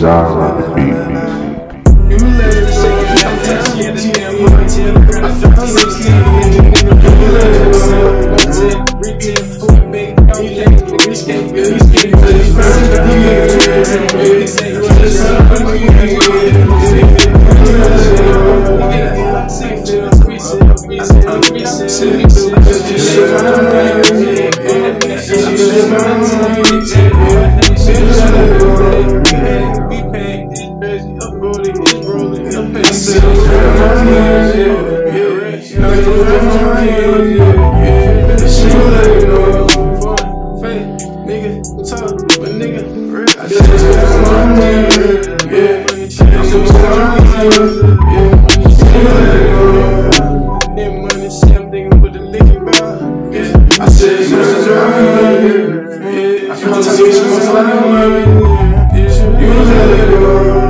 Desire on the beat. You let I found 16, you let you you Yeah, I can't you what's going on. Yeah, you let it go.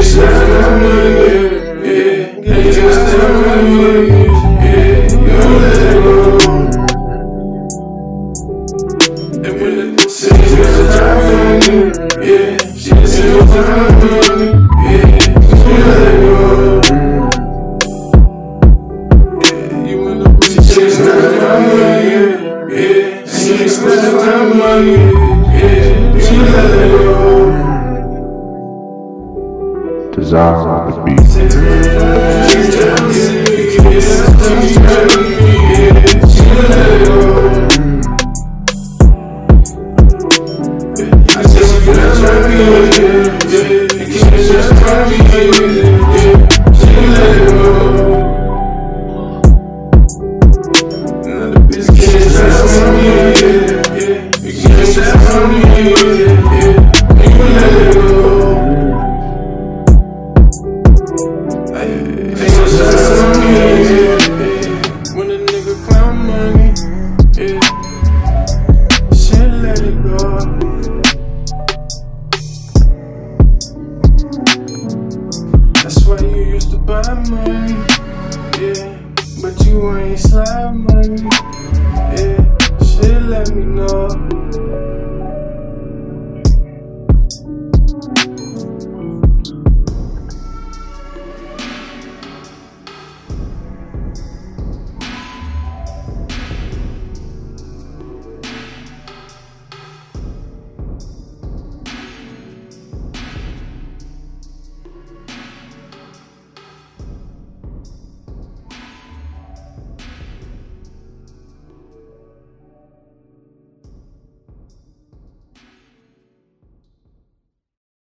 yeah, she just drive me, yeah, you let it go. Desire on the beat. She's money, yeah. But you ain't slide money, yeah. Shit, let me know.